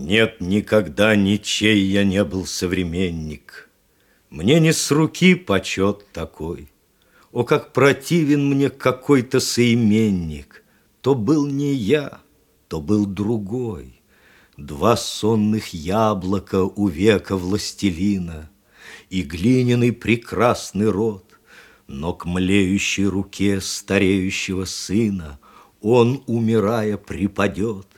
Нет, никогда ничей я не был современник. Мне не с руки почет такой. О, как противен мне какой-то соименник. То был не я, то был другой. Два сонных яблока у века властелина И глиняный прекрасный рот, Но к млеющей руке стареющего сына Он, умирая, припадет.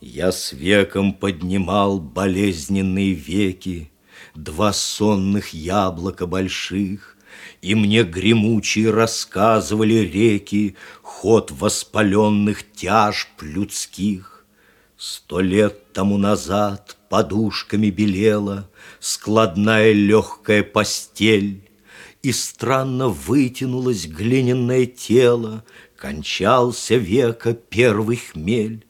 Я с веком поднимал болезненные веки, Два сонных яблока больших, И мне гремучие рассказывали реки Ход воспаленных тяжб людских. Сто лет тому назад подушками белела Складная легкая постель, И странно вытянулось глиняное тело, Кончался века первый хмель.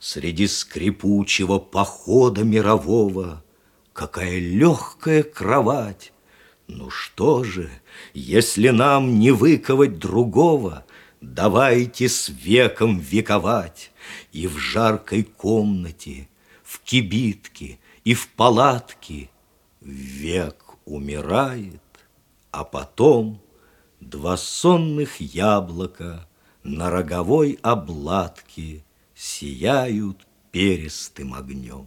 Среди скрипучего похода мирового Какая легкая кровать! Ну что же, если нам не выковать другого, Давайте с веком вековать И в жаркой комнате, в кибитке и в палатке Век умирает, а потом Два сонных яблока на роговой обладке сияют перистым огнем.